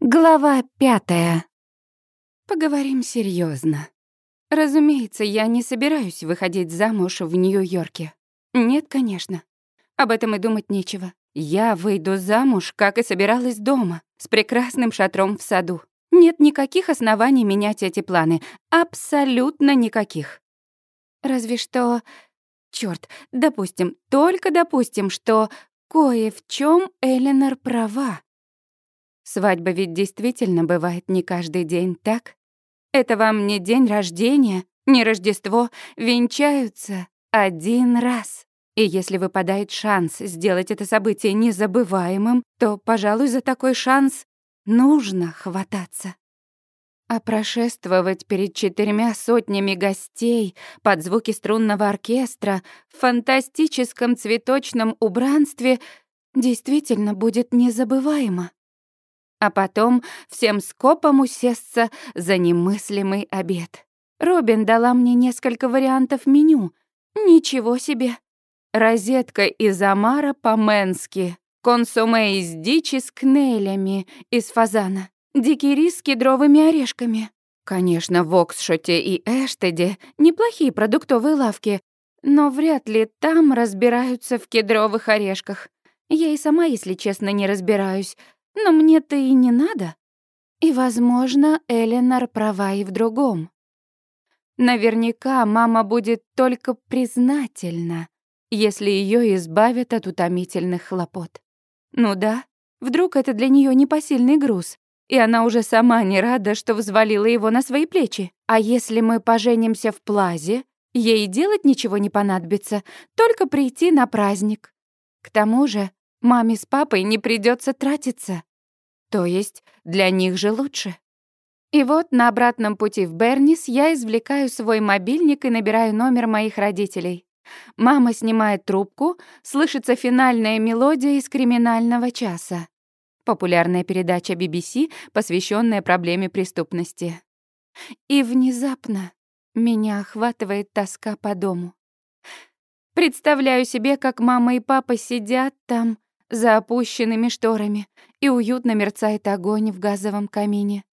Глава пятая. Поговорим серьезно. Разумеется, я не собираюсь выходить замуж в Нью-Йорке. Нет, конечно. Об этом и думать нечего. Я выйду замуж, как и собиралась дома, с прекрасным шатром в саду. Нет никаких оснований менять эти планы. Абсолютно никаких. Разве что... Чёрт, допустим, только допустим, что кое в чем Эленор права. Свадьба ведь действительно бывает не каждый день, так? Это вам не день рождения, не Рождество, венчаются один раз. И если выпадает шанс сделать это событие незабываемым, то, пожалуй, за такой шанс нужно хвататься. А прошествовать перед четырьмя сотнями гостей под звуки струнного оркестра в фантастическом цветочном убранстве действительно будет незабываемо а потом всем скопом усесться за немыслимый обед. Робин дала мне несколько вариантов меню. Ничего себе. Розетка из омара по-менски, консоме из дичи с кнелями из фазана, дикий рис с кедровыми орешками. Конечно, в Оксшоте и Эштеде неплохие продуктовые лавки, но вряд ли там разбираются в кедровых орешках. Я и сама, если честно, не разбираюсь, но мне-то и не надо. И, возможно, Эленор права и в другом. Наверняка мама будет только признательна, если ее избавят от утомительных хлопот. Ну да, вдруг это для нее непосильный груз, и она уже сама не рада, что взвалила его на свои плечи. А если мы поженимся в плазе, ей делать ничего не понадобится, только прийти на праздник. К тому же маме с папой не придется тратиться. То есть для них же лучше. И вот на обратном пути в Бернис я извлекаю свой мобильник и набираю номер моих родителей. Мама снимает трубку, слышится финальная мелодия из «Криминального часа». Популярная передача BBC, посвященная проблеме преступности. И внезапно меня охватывает тоска по дому. Представляю себе, как мама и папа сидят там, за опущенными шторами, и уютно мерцает огонь в газовом камине.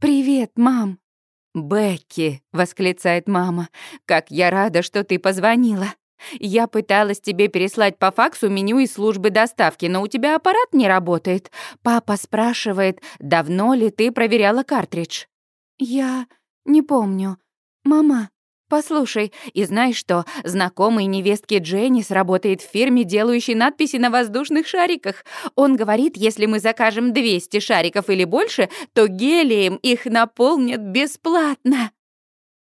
«Привет, мам!» «Бекки!» — восклицает мама. «Как я рада, что ты позвонила! Я пыталась тебе переслать по факсу меню из службы доставки, но у тебя аппарат не работает. Папа спрашивает, давно ли ты проверяла картридж?» «Я не помню. Мама, «Послушай, и знаешь что, знакомый невестки Дженнис работает в фирме, делающей надписи на воздушных шариках. Он говорит, если мы закажем 200 шариков или больше, то гелием их наполнят бесплатно».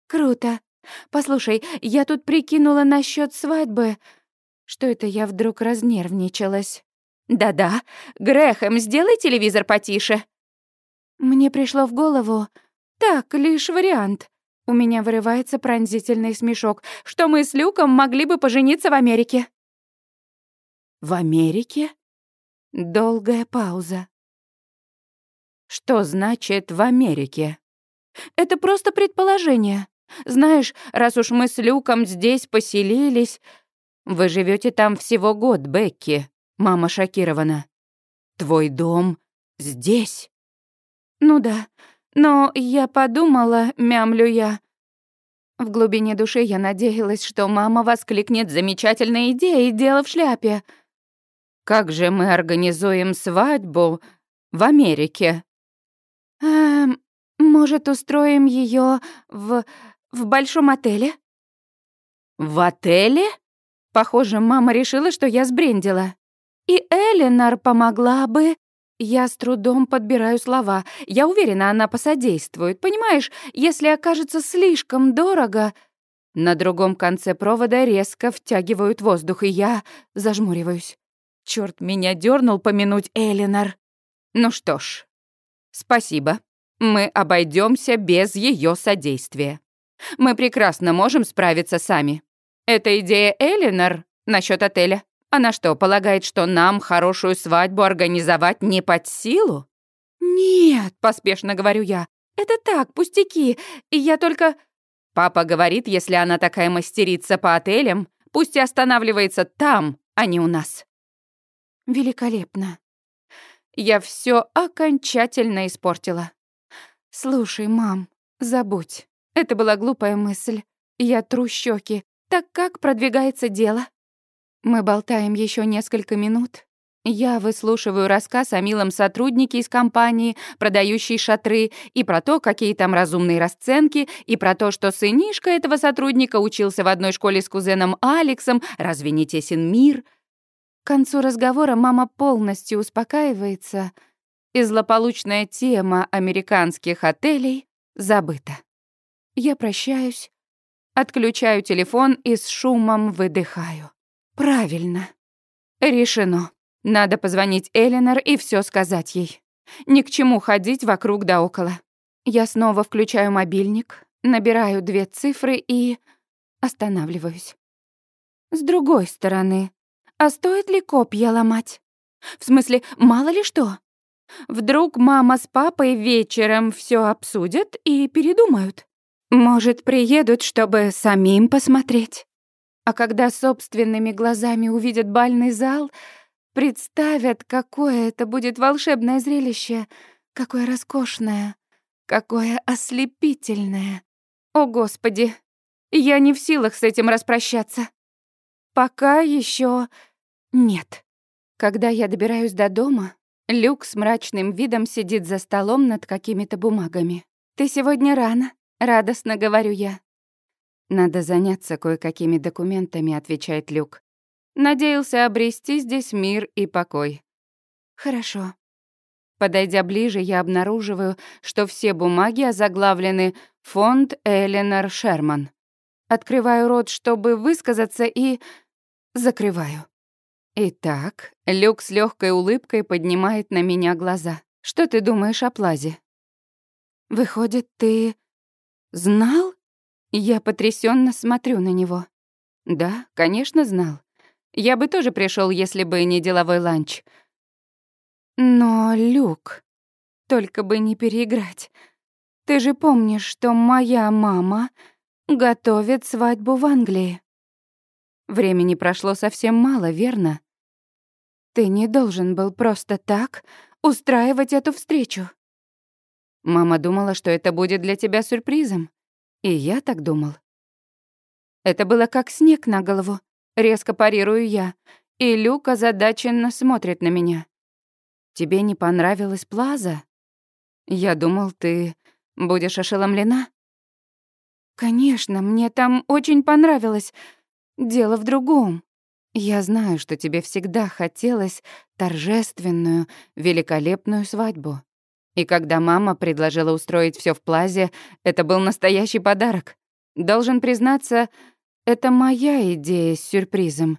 «Круто. Послушай, я тут прикинула насчет свадьбы. Что это я вдруг разнервничалась?» «Да-да. Грэхэм, сделай телевизор потише». Мне пришло в голову... Так, лишь вариант. У меня вырывается пронзительный смешок, что мы с Люком могли бы пожениться в Америке. В Америке? Долгая пауза. Что значит «в Америке»? Это просто предположение. Знаешь, раз уж мы с Люком здесь поселились... Вы живете там всего год, Бекки. Мама шокирована. Твой дом здесь? Ну да, но я подумала, мямлю я. В глубине души я надеялась, что мама воскликнет «Замечательная идея, дело в шляпе!» «Как же мы организуем свадьбу в Америке?» «Эм, может, устроим ее в... в большом отеле?» «В отеле?» Похоже, мама решила, что я сбрендила. «И Эленор помогла бы...» Я с трудом подбираю слова. Я уверена, она посодействует. Понимаешь, если окажется слишком дорого... На другом конце провода резко втягивают воздух, и я зажмуриваюсь. Черт, меня дернул помянуть Элинор. Ну что ж, спасибо. Мы обойдемся без ее содействия. Мы прекрасно можем справиться сами. Это идея Элинор насчет отеля. Она что, полагает, что нам хорошую свадьбу организовать не под силу? Нет, поспешно говорю я. Это так, пустяки. И я только... Папа говорит, если она такая мастерица по отелям, пусть и останавливается там, а не у нас. Великолепно. я все окончательно испортила. Слушай, мам, забудь. Это была глупая мысль. Я тру щеки. Так как продвигается дело? Мы болтаем еще несколько минут. Я выслушиваю рассказ о милом сотруднике из компании, продающей шатры, и про то, какие там разумные расценки, и про то, что сынишка этого сотрудника учился в одной школе с кузеном Алексом, разве не тесен мир? К концу разговора мама полностью успокаивается, и злополучная тема американских отелей забыта. Я прощаюсь, отключаю телефон и с шумом выдыхаю. Правильно. Решено. Надо позвонить Эленор и все сказать ей. Ни к чему ходить вокруг да около. Я снова включаю мобильник, набираю две цифры и останавливаюсь. С другой стороны, а стоит ли копья ломать? В смысле, мало ли что? Вдруг мама с папой вечером все обсудят и передумают. Может, приедут, чтобы самим посмотреть. А когда собственными глазами увидят бальный зал, представят, какое это будет волшебное зрелище, какое роскошное, какое ослепительное. О, Господи, я не в силах с этим распрощаться. Пока еще нет. Когда я добираюсь до дома, Люк с мрачным видом сидит за столом над какими-то бумагами. «Ты сегодня рано», — радостно говорю я. «Надо заняться кое-какими документами», — отвечает Люк. «Надеялся обрести здесь мир и покой». «Хорошо». Подойдя ближе, я обнаруживаю, что все бумаги озаглавлены «Фонд Эленор Шерман». Открываю рот, чтобы высказаться, и закрываю. Итак, Люк с легкой улыбкой поднимает на меня глаза. Что ты думаешь о Плазе? Выходит, ты знал? Я потрясенно смотрю на него. Да, конечно, знал. Я бы тоже пришел, если бы не деловой ланч. Но, Люк, только бы не переиграть. Ты же помнишь, что моя мама готовит свадьбу в Англии. Времени прошло совсем мало, верно? Ты не должен был просто так устраивать эту встречу. Мама думала, что это будет для тебя сюрпризом. И я так думал. Это было как снег на голову. Резко парирую я, и Люк озадаченно смотрит на меня. Тебе не понравилась Плаза? Я думал, ты будешь ошеломлена. Конечно, мне там очень понравилось, Дело в другом. Я знаю, что тебе всегда хотелось торжественную, великолепную свадьбу. И когда мама предложила устроить все в плазе, это был настоящий подарок. Должен признаться, это моя идея с сюрпризом.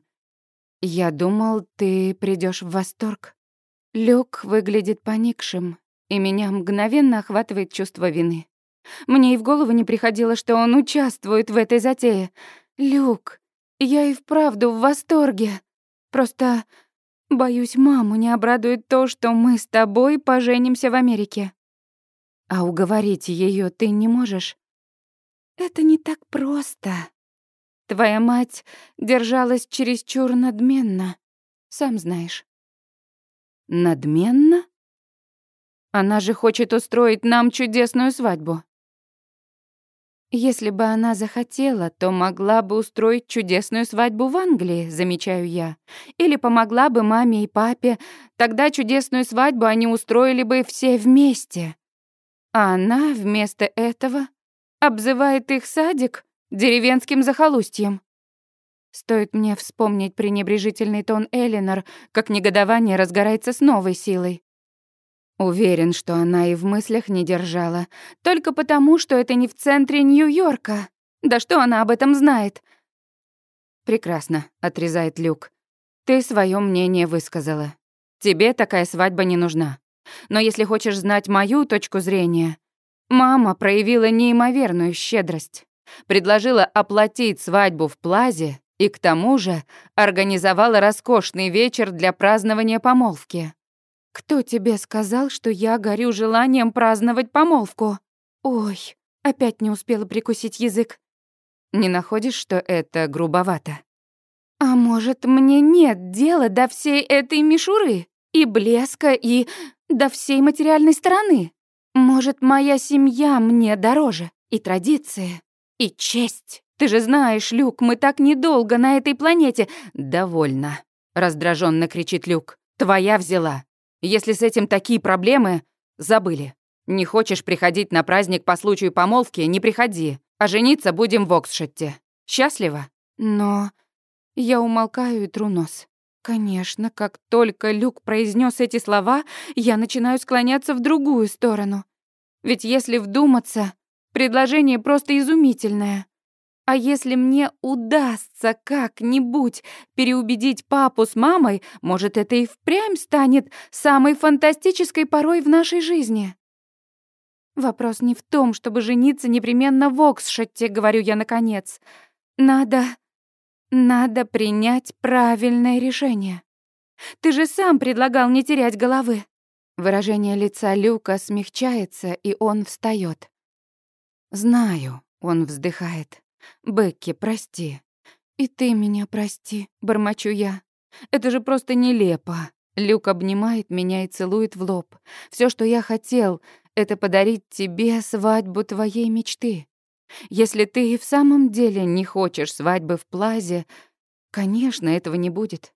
Я думал, ты придешь в восторг. Люк выглядит поникшим, и меня мгновенно охватывает чувство вины. Мне и в голову не приходило, что он участвует в этой затее. Люк, я и вправду в восторге. Просто боюсь, маму не обрадует то, что мы с тобой поженимся в Америке. А уговорить ее ты не можешь? Это не так просто. Твоя мать держалась чересчур надменно, сам знаешь. Надменно? Она же хочет устроить нам чудесную свадьбу. Если бы она захотела, то могла бы устроить чудесную свадьбу в Англии, замечаю я. Или помогла бы маме и папе. Тогда чудесную свадьбу они устроили бы все вместе. А она вместо этого обзывает их садик деревенским захолустьем. Стоит мне вспомнить пренебрежительный тон Элинор, как негодование разгорается с новой силой. Уверен, что она и в мыслях не держала. Только потому, что это не в центре Нью-Йорка. Да что она об этом знает? «Прекрасно», — отрезает Люк. «Ты свое мнение высказала. Тебе такая свадьба не нужна. Но если хочешь знать мою точку зрения, мама проявила неимоверную щедрость. Предложила оплатить свадьбу в Плазе и к тому же организовала роскошный вечер для празднования помолвки. «Кто тебе сказал, что я горю желанием праздновать помолвку?» «Ой, опять не успела прикусить язык». «Не находишь, что это грубовато?» «А может, мне нет дела до всей этой мишуры?» и блеска, и до всей материальной стороны. Может, моя семья мне дороже, и традиции, и честь. Ты же знаешь, Люк, мы так недолго на этой планете. Довольно, раздраженно кричит Люк. Твоя взяла. Если с этим такие проблемы, забыли. Не хочешь приходить на праздник по случаю помолвки, не приходи. А жениться будем в Оксшетте. Счастливо? Но я умолкаю и тру нос. Конечно, как только Люк произнес эти слова, я начинаю склоняться в другую сторону. Ведь если вдуматься, предложение просто изумительное. А если мне удастся как-нибудь переубедить папу с мамой, может, это и впрямь станет самой фантастической порой в нашей жизни. Вопрос не в том, чтобы жениться непременно в Оксшотте, говорю я наконец. Надо... надо принять правильное решение. Ты же сам предлагал не терять головы. Выражение лица Люка смягчается, и он встаёт. «Знаю», — он вздыхает. «Бекки, прости. И ты меня прости», — бормочу я. «Это же просто нелепо». Люк обнимает меня и целует в лоб. Все, что я хотел, это подарить тебе свадьбу твоей мечты. Если ты и в самом деле не хочешь свадьбы в Плазе, конечно, этого не будет.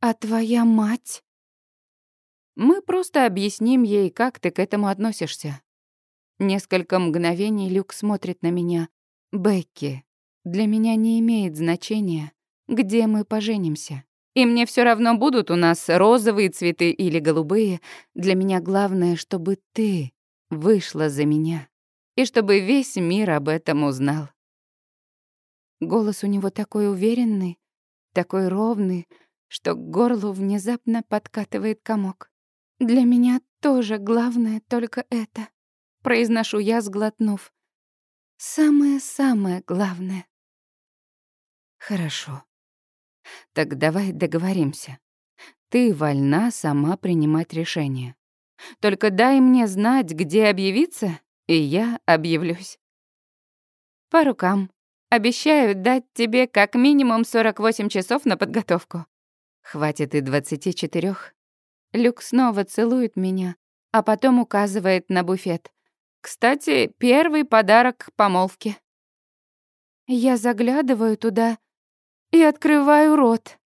А твоя мать? Мы просто объясним ей, как ты к этому относишься. Несколько мгновений Люк смотрит на меня. Бекки, для меня не имеет значения, где мы поженимся. И мне все равно будут у нас розовые цветы или голубые. Для меня главное, чтобы ты вышла за меня. И чтобы весь мир об этом узнал. Голос у него такой уверенный, такой ровный, что к горлу внезапно подкатывает комок. Для меня тоже главное только это. Произношу я, сглотнув. Самое-самое главное. Хорошо. Так давай договоримся. Ты вольна сама принимать решение. Только дай мне знать, где объявиться, и я объявлюсь. По рукам. Обещаю дать тебе как минимум 48 часов на подготовку. Хватит и 24. Люк снова целует меня, а потом указывает на буфет. Кстати, первый подарок к помолвке. Я заглядываю туда и открываю рот.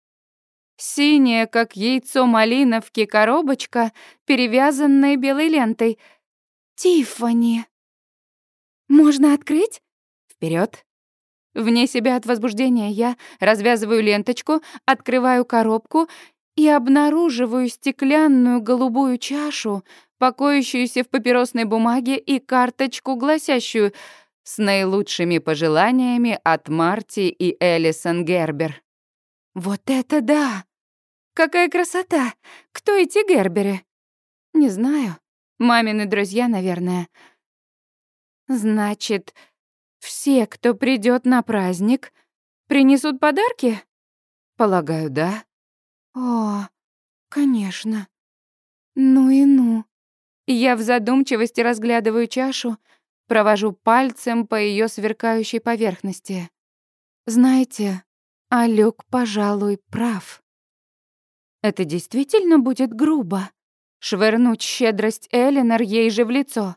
Синяя, как яйцо малиновки, коробочка, перевязанная белой лентой. Тиффани. Можно открыть? Вперед. Вне себя от возбуждения я развязываю ленточку, открываю коробку и обнаруживаю стеклянную голубую чашу, покоящуюся в папиросной бумаге и карточку, гласящую «С наилучшими пожеланиями от Марти и Элисон Гербер». «Вот это да! Какая красота! Кто эти Герберы?» «Не знаю. Мамины друзья, наверное». «Значит, все, кто придет на праздник, принесут подарки?» «Полагаю, да». «О, конечно. Ну и ну». Я в задумчивости разглядываю чашу, провожу пальцем по ее сверкающей поверхности. Знаете, а Люк, пожалуй, прав. Это действительно будет грубо — швырнуть щедрость Элинор ей же в лицо.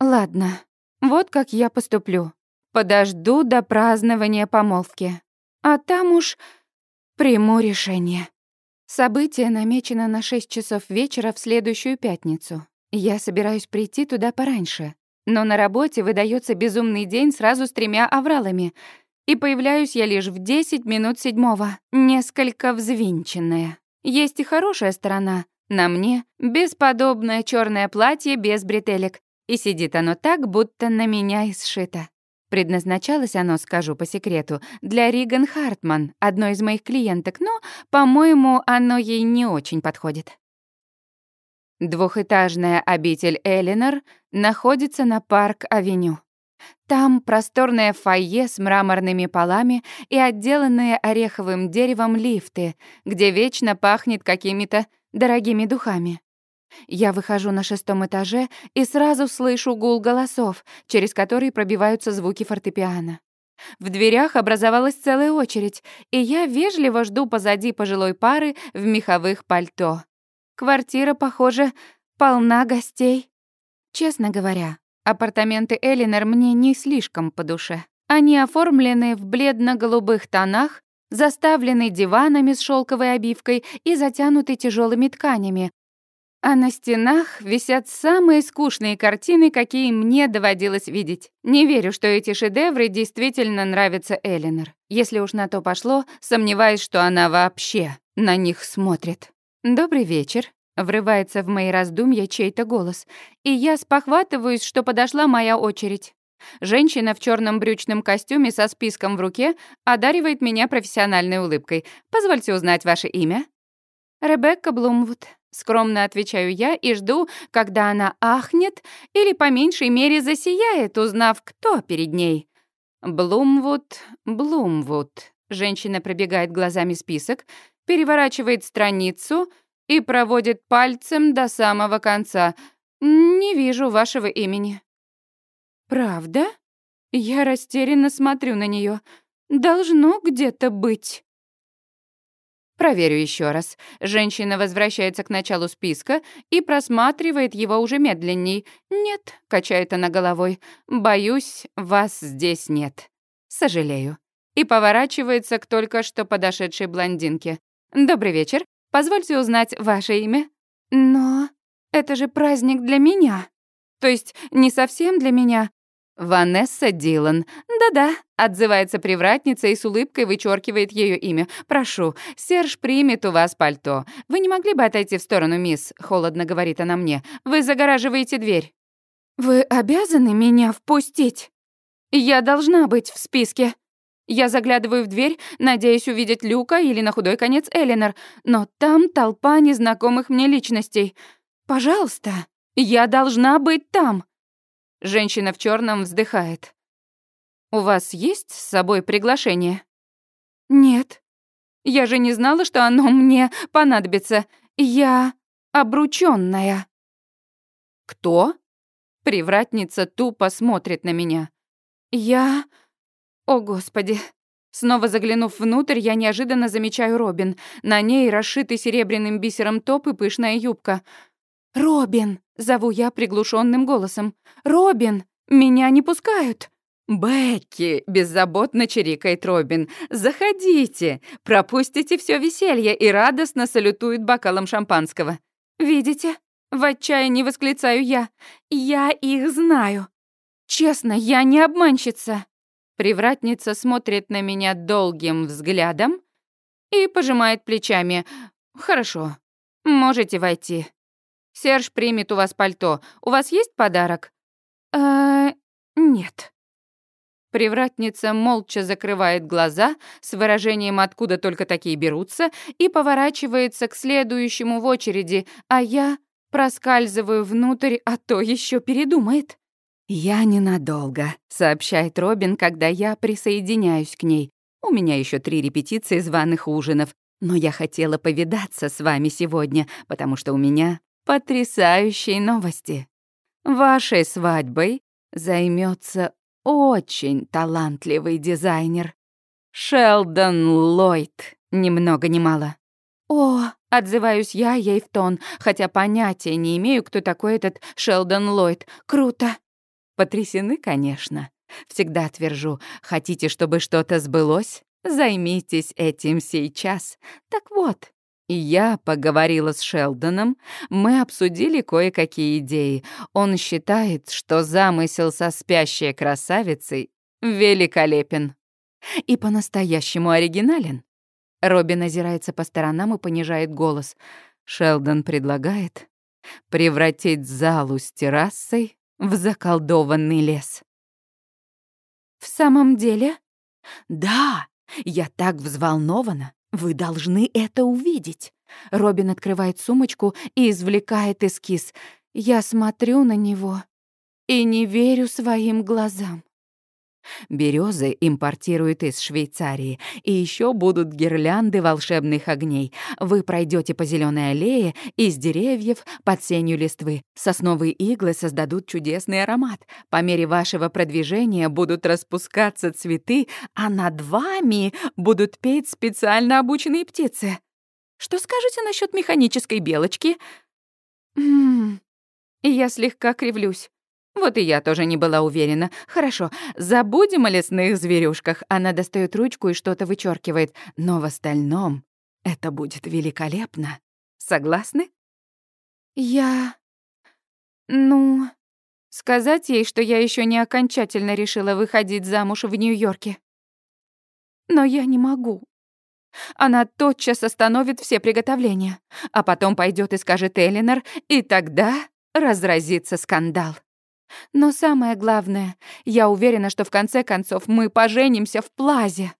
Ладно, вот как я поступлю. Подожду до празднования помолвки. А там уж приму решение. Событие намечено на 6 часов вечера в следующую пятницу. Я собираюсь прийти туда пораньше. Но на работе выдается безумный день сразу с тремя авралами. И появляюсь я лишь в 10 минут седьмого, несколько взвинченная. Есть и хорошая сторона. На мне бесподобное черное платье без бретелек. И сидит оно так, будто на меня и сшито. Предназначалось оно, скажу по секрету, для Риган Хартман, одной из моих клиенток, но, по-моему, оно ей не очень подходит. Двухэтажная обитель Элинор находится на Парк-авеню. Там просторное фойе с мраморными полами и отделанные ореховым деревом лифты, где вечно пахнет какими-то дорогими духами. Я выхожу на шестом этаже и сразу слышу гул голосов, через который пробиваются звуки фортепиано. В дверях образовалась целая очередь, и я вежливо жду позади пожилой пары в меховых пальто. Квартира, похоже, полна гостей. Честно говоря, апартаменты Элинор мне не слишком по душе. Они оформлены в бледно-голубых тонах, заставлены диванами с шелковой обивкой и затянуты тяжелыми тканями, а на стенах висят самые скучные картины, какие мне доводилось видеть. Не верю, что эти шедевры действительно нравятся Элинор. Если уж на то пошло, сомневаюсь, что она вообще на них смотрит. «Добрый вечер», — врывается в мои раздумья чей-то голос, и я спохватываюсь, что подошла моя очередь. Женщина в черном брючном костюме со списком в руке одаривает меня профессиональной улыбкой. «Позвольте узнать ваше имя?» «Ребекка Блумвуд», Скромно отвечаю я и жду, когда она ахнет или по меньшей мере засияет, узнав, кто перед ней. Блумвуд, Блумвуд. Женщина пробегает глазами список, переворачивает страницу и проводит пальцем до самого конца. Не вижу вашего имени. Правда? Я растерянно смотрю на нее. Должно где-то быть. Проверю еще раз. Женщина возвращается к началу списка и просматривает его уже медленней. «Нет», — качает она головой, — «боюсь, вас здесь нет. Сожалею». И поворачивается к только что подошедшей блондинке. «Добрый вечер. Позвольте узнать ваше имя?» «Но это же праздник для меня. То есть не совсем для меня, «Ванесса Дилан. Да-да», — отзывается привратница и с улыбкой вычеркивает ее имя. «Прошу, Серж примет у вас пальто. Вы не могли бы отойти в сторону, мисс?» — холодно говорит она мне. «Вы загораживаете дверь». «Вы обязаны меня впустить? Я должна быть в списке». Я заглядываю в дверь, надеясь увидеть Люка или на худой конец Эленор, но там толпа незнакомых мне личностей. «Пожалуйста, я должна быть там». Женщина в черном вздыхает. «У вас есть с собой приглашение?» «Нет. Я же не знала, что оно мне понадобится. Я обручённая». «Кто?» Привратница тупо смотрит на меня. «Я... О, Господи!» Снова заглянув внутрь, я неожиданно замечаю Робин. На ней расшитый серебряным бисером топ и пышная юбка. «Робин!» — зову я приглушенным голосом. «Робин! Меня не пускают!» «Бекки!» — беззаботно чирикает Робин. «Заходите! Пропустите все веселье!» и радостно салютует бокалом шампанского. «Видите?» — в отчаянии восклицаю я. «Я их знаю! Честно, я не обманщица!» Привратница смотрит на меня долгим взглядом и пожимает плечами. «Хорошо, можете войти». Серж примет у вас пальто. У вас есть подарок? Э, нет. Привратница молча закрывает глаза с выражением «откуда только такие берутся» и поворачивается к следующему в очереди, а я проскальзываю внутрь, а то еще передумает. «Я ненадолго», — сообщает Робин, когда я присоединяюсь к ней. «У меня еще три репетиции званых ужинов, но я хотела повидаться с вами сегодня, потому что у меня потрясающей новости. Вашей свадьбой займется очень талантливый дизайнер. Шелдон Ллойд, ни много ни мало. О, отзываюсь я ей в тон, хотя понятия не имею, кто такой этот Шелдон Ллойд. Круто. Потрясены, конечно. Всегда твержу, хотите, чтобы что-то сбылось? Займитесь этим сейчас. Так вот, и я поговорила с Шелдоном, мы обсудили кое-какие идеи. Он считает, что замысел со спящей красавицей великолепен. И по-настоящему оригинален. Робин озирается по сторонам и понижает голос. Шелдон предлагает превратить залу с террасой в заколдованный лес. «В самом деле?» «Да, я так взволнована. Вы должны это увидеть. Робин открывает сумочку и извлекает эскиз. Я смотрю на него и не верю своим глазам. Березы импортируют из Швейцарии, и еще будут гирлянды волшебных огней. Вы пройдете по зеленой аллее из деревьев под сенью листвы. Сосновые иглы создадут чудесный аромат. По мере вашего продвижения будут распускаться цветы, а над вами будут петь специально обученные птицы. Что скажете насчет механической белочки? Я слегка кривлюсь. Вот и я тоже не была уверена. Хорошо, забудем о лесных зверюшках. Она достает ручку и что-то вычеркивает. Но в остальном это будет великолепно. Согласны? Я... Ну... Сказать ей, что я еще не окончательно решила выходить замуж в Нью-Йорке. Но я не могу. Она тотчас остановит все приготовления, а потом пойдет и скажет Элинор, и тогда разразится скандал. Но самое главное, я уверена, что в конце концов мы поженимся в плазе.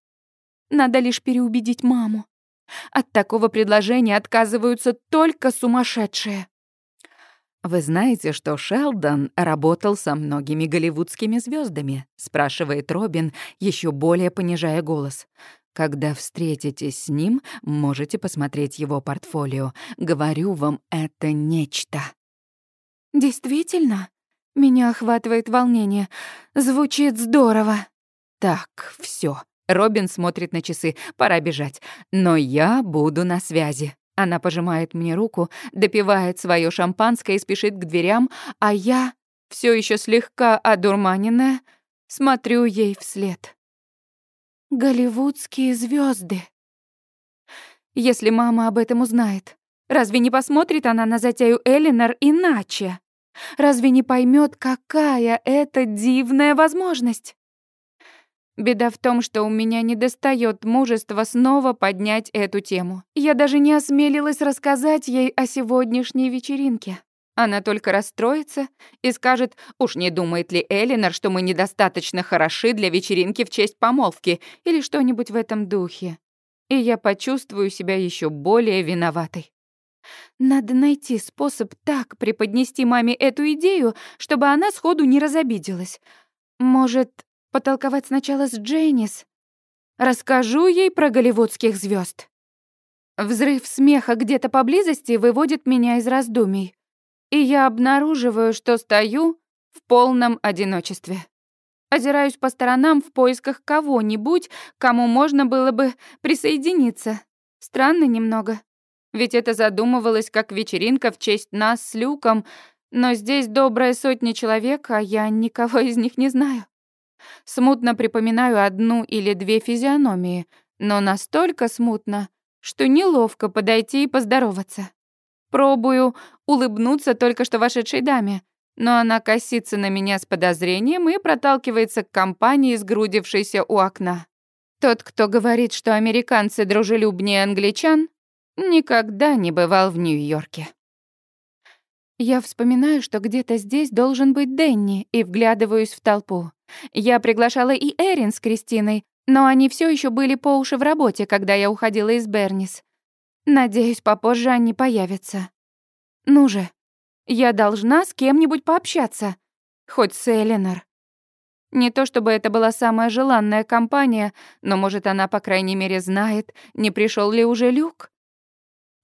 Надо лишь переубедить маму. От такого предложения отказываются только сумасшедшие. «Вы знаете, что Шелдон работал со многими голливудскими звездами? спрашивает Робин, еще более понижая голос. «Когда встретитесь с ним, можете посмотреть его портфолио. Говорю вам, это нечто». «Действительно?» Меня охватывает волнение. Звучит здорово. Так, все. Робин смотрит на часы. Пора бежать. Но я буду на связи. Она пожимает мне руку, допивает свое шампанское и спешит к дверям, а я, все еще слегка одурманенная, смотрю ей вслед. Голливудские звезды. Если мама об этом узнает, разве не посмотрит она на затею Элинор иначе? Разве не поймет, какая это дивная возможность? Беда в том, что у меня не достает мужества снова поднять эту тему. Я даже не осмелилась рассказать ей о сегодняшней вечеринке. Она только расстроится и скажет, уж не думает ли Элинор, что мы недостаточно хороши для вечеринки в честь помолвки или что-нибудь в этом духе. И я почувствую себя еще более виноватой. Надо найти способ так преподнести маме эту идею, чтобы она сходу не разобиделась. Может, потолковать сначала с Дженнис? Расскажу ей про голливудских звезд. Взрыв смеха где-то поблизости выводит меня из раздумий, и я обнаруживаю, что стою в полном одиночестве. Озираюсь по сторонам в поисках кого-нибудь, кому можно было бы присоединиться. Странно немного. Ведь это задумывалось как вечеринка в честь нас с Люком, но здесь добрая сотня человек, а я никого из них не знаю. Смутно припоминаю одну или две физиономии, но настолько смутно, что неловко подойти и поздороваться. Пробую улыбнуться только что вошедшей даме, но она косится на меня с подозрением и проталкивается к компании, сгрудившейся у окна. Тот, кто говорит, что американцы дружелюбнее англичан, никогда не бывал в Нью-Йорке. Я вспоминаю, что где-то здесь должен быть Дэнни, и вглядываюсь в толпу. Я приглашала и Эрин с Кристиной, но они все еще были по уши в работе, когда я уходила из Бернис. Надеюсь, попозже они появятся. Ну же, я должна с кем-нибудь пообщаться. Хоть с Эленор. Не то чтобы это была самая желанная компания, но, может, она, по крайней мере, знает, не пришел ли уже Люк.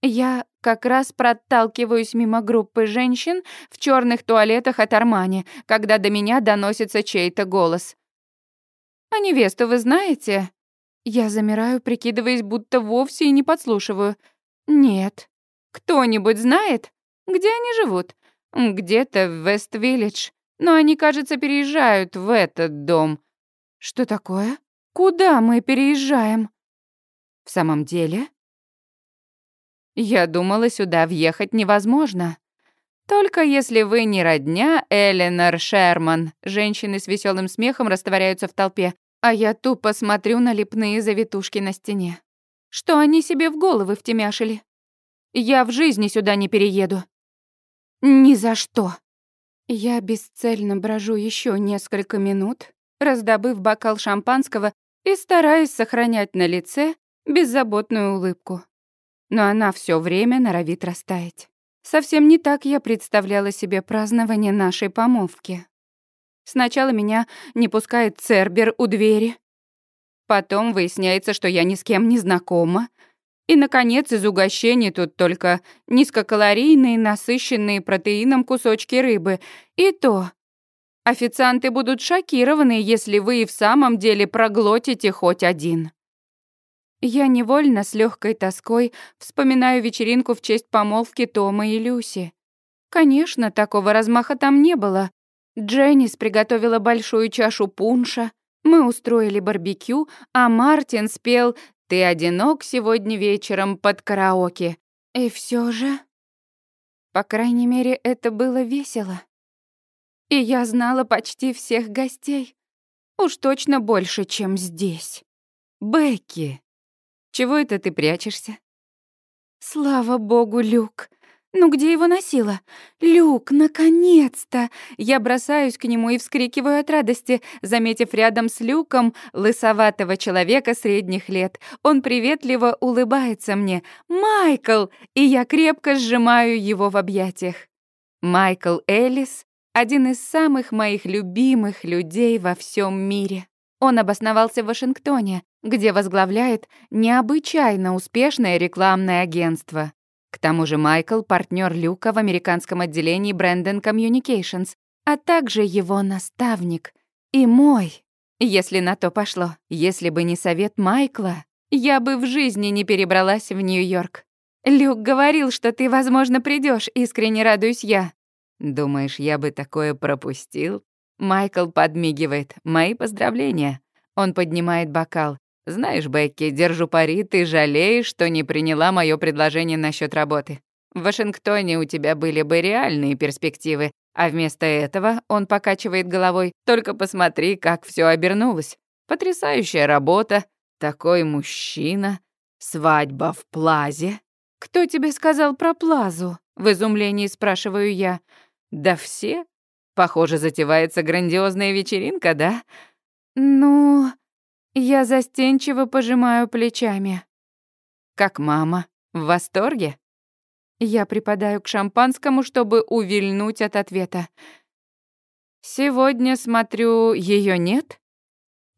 Я как раз проталкиваюсь мимо группы женщин в черных туалетах от Армани, когда до меня доносится чей-то голос. «А невесту вы знаете?» Я замираю, прикидываясь, будто вовсе и не подслушиваю. «Нет. Кто-нибудь знает, где они живут?» «Где-то в Вест-Виллидж. Но они, кажется, переезжают в этот дом». «Что такое? Куда мы переезжаем?» «В самом деле?» Я думала, сюда въехать невозможно. Только если вы не родня Эленор Шерман. Женщины с веселым смехом растворяются в толпе, а я тупо смотрю на лепные завитушки на стене. Что они себе в головы втемяшили? Я в жизни сюда не перееду. Ни за что. Я бесцельно брожу еще несколько минут, раздобыв бокал шампанского и стараясь сохранять на лице беззаботную улыбку но она все время норовит растаять. Совсем не так я представляла себе празднование нашей помолвки. Сначала меня не пускает Цербер у двери. Потом выясняется, что я ни с кем не знакома. И, наконец, из угощений тут только низкокалорийные, насыщенные протеином кусочки рыбы. И то официанты будут шокированы, если вы и в самом деле проглотите хоть один. Я невольно с легкой тоской вспоминаю вечеринку в честь помолвки Тома и Люси. Конечно, такого размаха там не было. Дженнис приготовила большую чашу пунша, мы устроили барбекю, а Мартин спел «Ты одинок сегодня вечером под караоке». И все же... По крайней мере, это было весело. И я знала почти всех гостей. Уж точно больше, чем здесь. Бекки, чего это ты прячешься? Слава богу, Люк. Ну где его носила? Люк, наконец-то! Я бросаюсь к нему и вскрикиваю от радости, заметив рядом с Люком лысоватого человека средних лет. Он приветливо улыбается мне. «Майкл!» И я крепко сжимаю его в объятиях. Майкл Эллис — один из самых моих любимых людей во всем мире. Он обосновался в Вашингтоне, где возглавляет необычайно успешное рекламное агентство. К тому же Майкл — партнер Люка в американском отделении Brandon Communications, а также его наставник. И мой, если на то пошло. Если бы не совет Майкла, я бы в жизни не перебралась в Нью-Йорк. Люк говорил, что ты, возможно, придешь, искренне радуюсь я. Думаешь, я бы такое пропустил? Майкл подмигивает. «Мои поздравления». Он поднимает бокал. «Знаешь, Бекки, держу пари, ты жалеешь, что не приняла моё предложение насчёт работы. В Вашингтоне у тебя были бы реальные перспективы, а вместо этого он покачивает головой. Только посмотри, как всё обернулось. Потрясающая работа, такой мужчина, свадьба в Плазе. Кто тебе сказал про Плазу? В изумлении спрашиваю я. Да все, Похоже, затевается грандиозная вечеринка, да? Ну, я застенчиво пожимаю плечами. Как мама? В восторге? Я припадаю к шампанскому, чтобы увильнуть от ответа. Сегодня, смотрю, ее нет?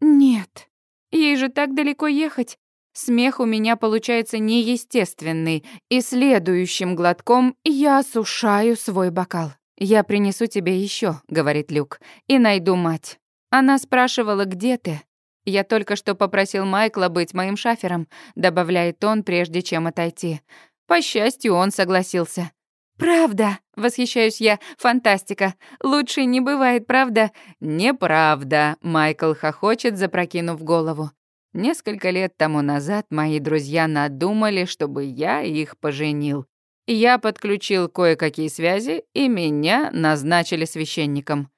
Нет. Ей же так далеко ехать. Смех у меня получается неестественный, и следующим глотком я осушаю свой бокал. «Я принесу тебе еще, говорит Люк, — «и найду мать». Она спрашивала, где ты. Я только что попросил Майкла быть моим шафером, добавляет он, прежде чем отойти. По счастью, он согласился. «Правда?» — восхищаюсь я. «Фантастика! Лучше не бывает, правда?» «Неправда!» — Майкл хохочет, запрокинув голову. Несколько лет тому назад мои друзья надумали, чтобы я их поженил. Я подключил кое-какие связи, и меня назначили священником.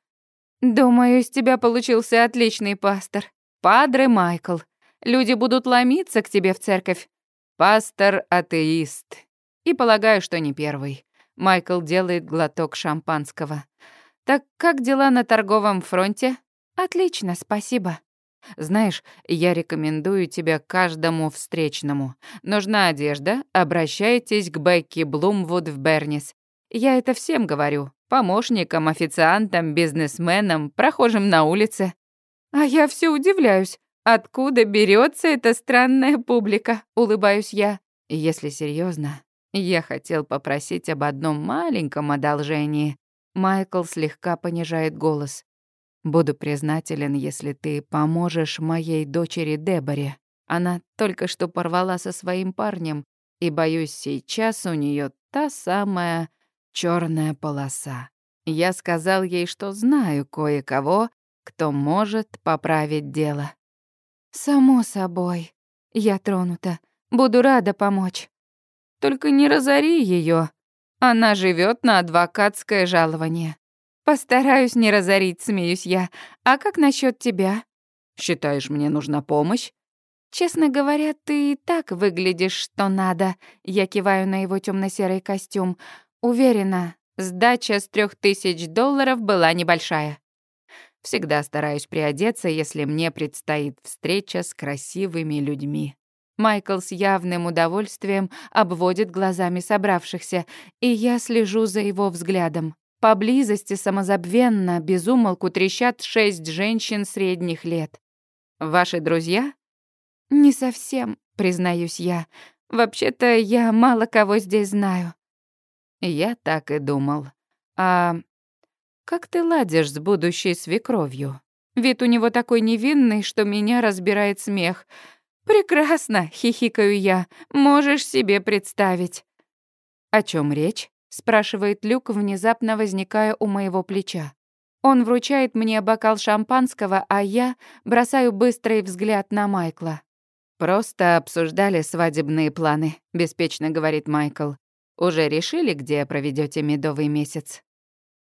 Думаю, из тебя получился отличный пастор. Падре Майкл. Люди будут ломиться к тебе в церковь. Пастор-атеист. И полагаю, что не первый. Майкл делает глоток шампанского. Так как дела на торговом фронте? Отлично, спасибо. Знаешь, я рекомендую тебя каждому встречному. Нужна одежда, обращайтесь к Бекки Блумвуд в Бернис. Я это всем говорю. Помощникам, официантам, бизнесменам, прохожим на улице. А я все удивляюсь. Откуда берется эта странная публика? Улыбаюсь я. Если серьезно, я хотел попросить об одном маленьком одолжении. Майкл слегка понижает голос. Буду признателен, если ты поможешь моей дочери Деборе. Она только что порвала со своим парнем, и, боюсь, сейчас у нее та самая черная полоса. Я сказал ей, что знаю кое-кого, кто может поправить дело. «Само собой. Я тронута. Буду рада помочь. Только не разори ее. Она живет на адвокатское жалование. Постараюсь не разорить, смеюсь я. А как насчет тебя? Считаешь, мне нужна помощь? Честно говоря, ты и так выглядишь, что надо. Я киваю на его темно серый костюм. Уверена, сдача с трех тысяч долларов была небольшая. Всегда стараюсь приодеться, если мне предстоит встреча с красивыми людьми. Майкл с явным удовольствием обводит глазами собравшихся, и я слежу за его взглядом. Поблизости самозабвенно, безумолку трещат шесть женщин средних лет. Ваши друзья? Не совсем, признаюсь я. Вообще-то я мало кого здесь знаю. Я так и думал. А как ты ладишь с будущей свекровью? Вид у него такой невинный, что меня разбирает смех. Прекрасно, хихикаю я. Можешь себе представить. О чем речь? Спрашивает Люк, внезапно возникая у моего плеча. Он вручает мне бокал шампанского, а я бросаю быстрый взгляд на Майкла. «Просто обсуждали свадебные планы», — беспечно говорит Майкл. «Уже решили, где проведете медовый месяц?»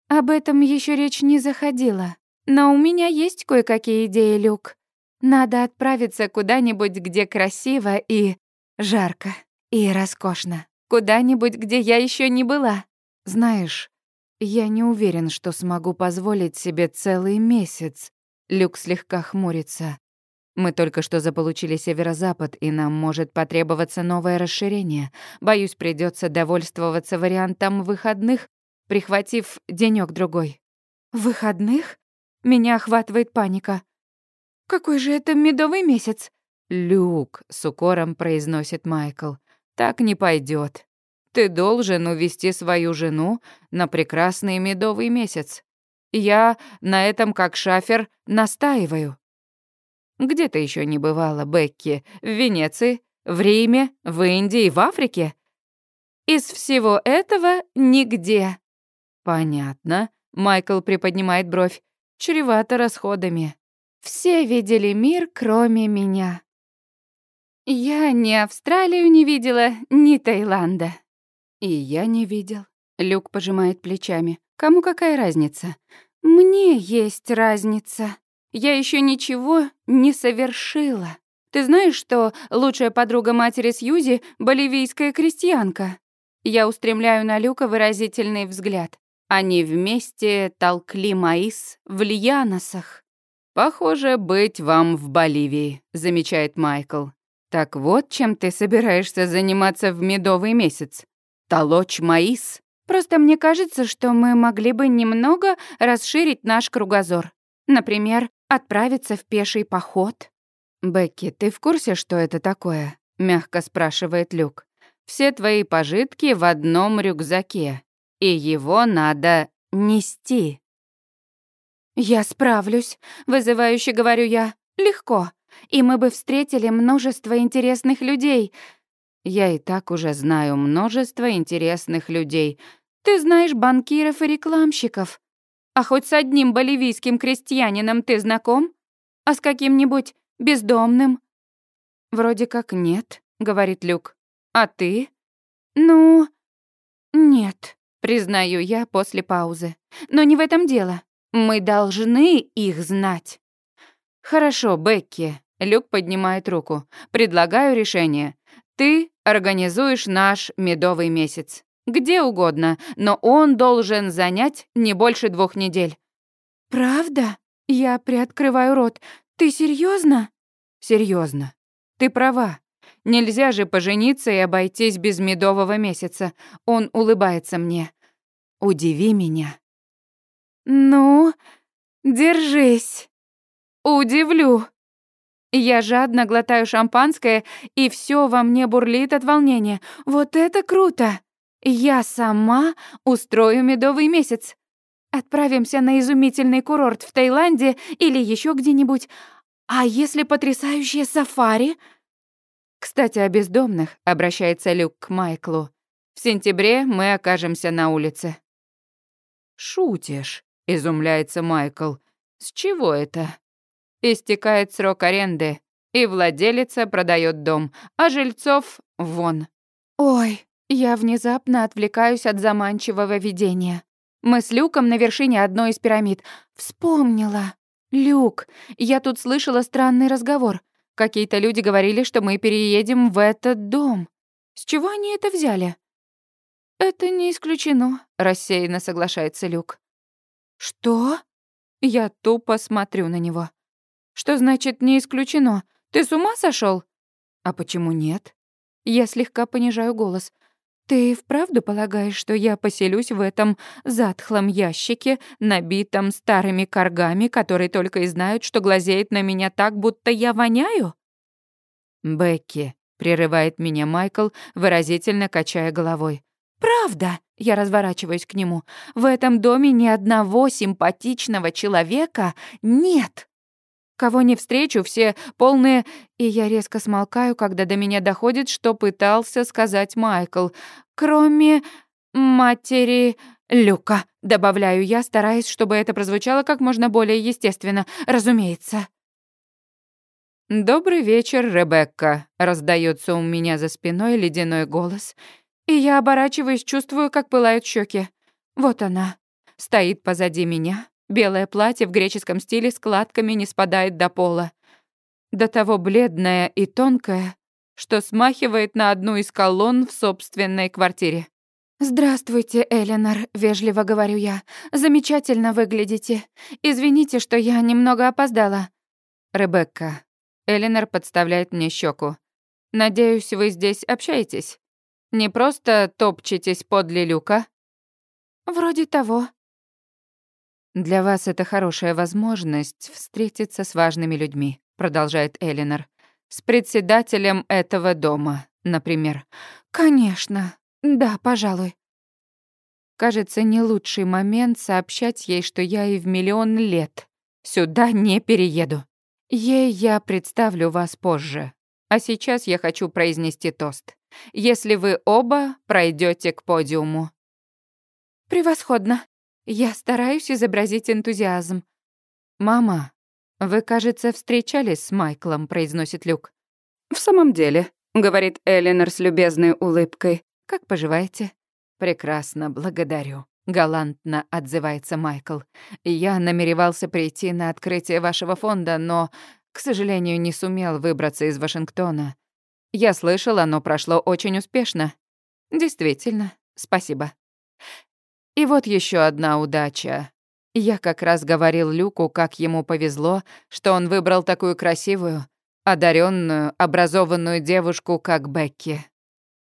«Об этом еще речь не заходила. Но у меня есть кое-какие идеи, Люк. Надо отправиться куда-нибудь, где красиво и жарко, и роскошно. Куда-нибудь, где я еще не была. Знаешь, я не уверен, что смогу позволить себе целый месяц. Люк слегка хмурится. Мы только что заполучили северо-запад, и нам может потребоваться новое расширение. Боюсь, придется довольствоваться вариантом выходных, прихватив денёк другой. Выходных? Меня охватывает паника. Какой же это медовый месяц? Люк, с укором произносит Майкл. Так не пойдет. Ты должен увести свою жену на прекрасный медовый месяц. Я на этом, как шафер, настаиваю. Где ты еще не бывала, Бекки? В Венеции, в Риме, в Индии, в Африке? Из всего этого нигде. Понятно. Майкл приподнимает бровь. Чревато расходами. Все видели мир, кроме меня. Я ни Австралию не видела, ни Таиланда. И я не видел. Люк пожимает плечами. Кому какая разница? Мне есть разница. Я еще ничего не совершила. Ты знаешь, что лучшая подруга матери Сьюзи — боливийская крестьянка? Я устремляю на Люка выразительный взгляд. Они вместе толкли маис в Льяносах. «Похоже, быть вам в Боливии», — замечает Майкл. «Так вот, чем ты собираешься заниматься в медовый месяц? толочь маис. Просто мне кажется, что мы могли бы немного расширить наш кругозор. Например, отправиться в пеший поход. «Бекки, ты в курсе, что это такое?» — мягко спрашивает Люк. «Все твои пожитки в одном рюкзаке, и его надо нести». «Я справлюсь», — вызывающе говорю я. «Легко. И мы бы встретили множество интересных людей, я и так уже знаю множество интересных людей. Ты знаешь банкиров и рекламщиков. А хоть с одним боливийским крестьянином ты знаком? А с каким-нибудь бездомным? Вроде как нет, говорит Люк. А ты? Ну, нет, признаю я после паузы. Но не в этом дело. Мы должны их знать. Хорошо, Бекки. Люк поднимает руку. Предлагаю решение. Ты организуешь наш медовый месяц. Где угодно, но он должен занять не больше двух недель». «Правда?» Я приоткрываю рот. «Ты серьезно? Серьезно. Ты права. Нельзя же пожениться и обойтись без медового месяца. Он улыбается мне. Удиви меня. Ну, держись. Удивлю. Я жадно глотаю шампанское, и все во мне бурлит от волнения. Вот это круто! Я сама устрою медовый месяц. Отправимся на изумительный курорт в Таиланде или еще где-нибудь. А если потрясающее сафари? Кстати, о бездомных, обращается Люк к Майклу. В сентябре мы окажемся на улице. Шутишь, изумляется Майкл. С чего это? Истекает срок аренды, и владелица продает дом, а жильцов вон. Ой, я внезапно отвлекаюсь от заманчивого видения. Мы с Люком на вершине одной из пирамид. Вспомнила. Люк, я тут слышала странный разговор. Какие-то люди говорили, что мы переедем в этот дом. С чего они это взяли? Это не исключено, рассеянно соглашается Люк. Что? Я тупо смотрю на него. Что значит «не исключено»? Ты с ума сошел? А почему нет? Я слегка понижаю голос. Ты вправду полагаешь, что я поселюсь в этом затхлом ящике, набитом старыми коргами, которые только и знают, что глазеют на меня так, будто я воняю? Бекки, прерывает меня Майкл, выразительно качая головой. Правда, я разворачиваюсь к нему. В этом доме ни одного симпатичного человека нет. Кого не встречу, все полные... И я резко смолкаю, когда до меня доходит, что пытался сказать Майкл. Кроме матери Люка, добавляю я, стараясь, чтобы это прозвучало как можно более естественно, разумеется. «Добрый вечер, Ребекка», — раздается у меня за спиной ледяной голос, и я оборачиваюсь, чувствую, как пылают щеки. Вот она, стоит позади меня, Белое платье в греческом стиле складками не спадает до пола. До того бледное и тонкое, что смахивает на одну из колонн в собственной квартире. «Здравствуйте, Эленор», — вежливо говорю я. «Замечательно выглядите. Извините, что я немного опоздала». «Ребекка». Эленор подставляет мне щеку. «Надеюсь, вы здесь общаетесь? Не просто топчетесь подле люка?» «Вроде того», «Для вас это хорошая возможность встретиться с важными людьми», продолжает Элинор. «С председателем этого дома, например». «Конечно. Да, пожалуй». Кажется, не лучший момент сообщать ей, что я и в миллион лет сюда не перееду. Ей я представлю вас позже. А сейчас я хочу произнести тост. Если вы оба пройдете к подиуму. Превосходно. Я стараюсь изобразить энтузиазм. «Мама, вы, кажется, встречались с Майклом», — произносит Люк. «В самом деле», — говорит Элинор с любезной улыбкой. «Как поживаете?» «Прекрасно, благодарю», — галантно отзывается Майкл. «Я намеревался прийти на открытие вашего фонда, но, к сожалению, не сумел выбраться из Вашингтона. Я слышал, оно прошло очень успешно». «Действительно, спасибо». И вот еще одна удача. Я как раз говорил Люку, как ему повезло, что он выбрал такую красивую, одаренную, образованную девушку, как Бекки.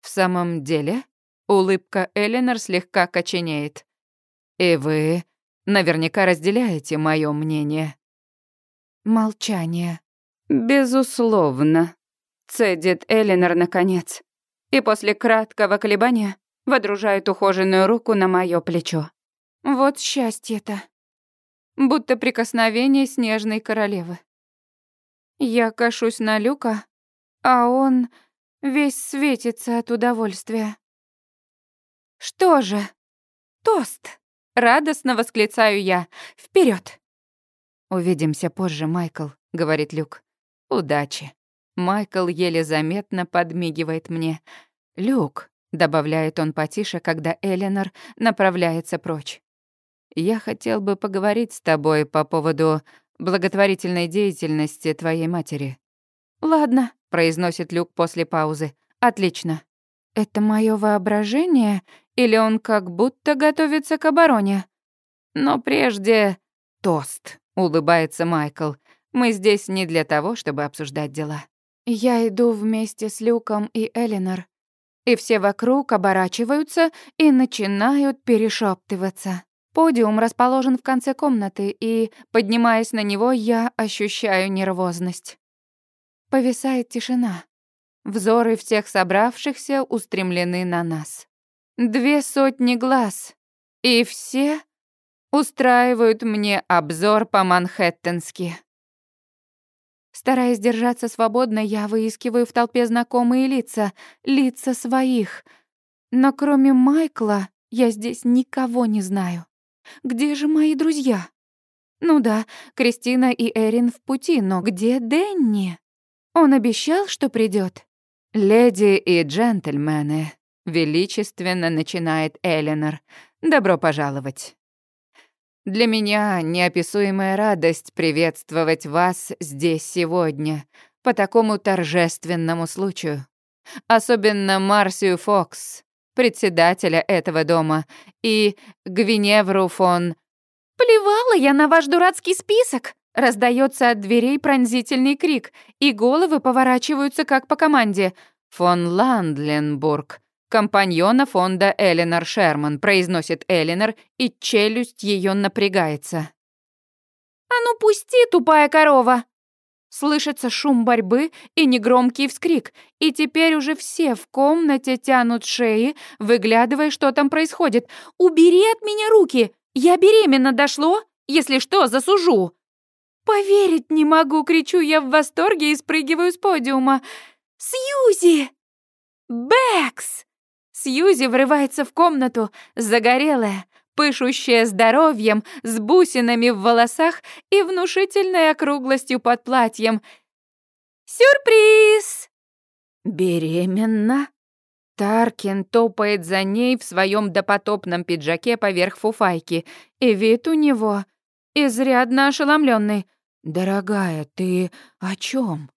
В самом деле, улыбка Эленор слегка коченеет. И вы наверняка разделяете мое мнение. Молчание. Безусловно, цедит Эленор наконец. И после краткого колебания водружает ухоженную руку на моё плечо. Вот счастье-то. Будто прикосновение снежной королевы. Я кашусь на Люка, а он весь светится от удовольствия. Что же? Тост! Радостно восклицаю я. Вперед! Увидимся позже, Майкл, говорит Люк. Удачи. Майкл еле заметно подмигивает мне. Люк, добавляет он потише, когда Эленор направляется прочь. Я хотел бы поговорить с тобой по поводу благотворительной деятельности твоей матери. Ладно, произносит Люк после паузы. Отлично. Это мое воображение или он как будто готовится к обороне? Но прежде тост, улыбается Майкл. Мы здесь не для того, чтобы обсуждать дела. Я иду вместе с Люком и Эленор и все вокруг оборачиваются и начинают перешептываться. Подиум расположен в конце комнаты, и, поднимаясь на него, я ощущаю нервозность. Повисает тишина. Взоры всех собравшихся устремлены на нас. Две сотни глаз, и все устраивают мне обзор по-манхэттенски. Стараясь держаться свободно, я выискиваю в толпе знакомые лица, лица своих. Но кроме Майкла я здесь никого не знаю. Где же мои друзья? Ну да, Кристина и Эрин в пути, но где Дэнни? Он обещал, что придет. «Леди и джентльмены», — величественно начинает Эленор. «Добро пожаловать». Для меня неописуемая радость приветствовать вас здесь сегодня, по такому торжественному случаю. Особенно Марсию Фокс, председателя этого дома, и Гвиневру фон... «Плевала я на ваш дурацкий список!» Раздается от дверей пронзительный крик, и головы поворачиваются как по команде. «Фон Ландленбург», компаньона фонда Эленор Шерман», произносит Эленор, и челюсть ее напрягается. «А ну пусти, тупая корова!» Слышится шум борьбы и негромкий вскрик, и теперь уже все в комнате тянут шеи, выглядывая, что там происходит. «Убери от меня руки! Я беременна, дошло? Если что, засужу!» «Поверить не могу!» — кричу я в восторге и спрыгиваю с подиума. «Сьюзи!» «Бэкс!» Сьюзи врывается в комнату, загорелая, пышущая здоровьем, с бусинами в волосах и внушительной округлостью под платьем. «Сюрприз!» «Беременна?» Таркин топает за ней в своем допотопном пиджаке поверх фуфайки, и вид у него изрядно ошеломленный. «Дорогая, ты о чем?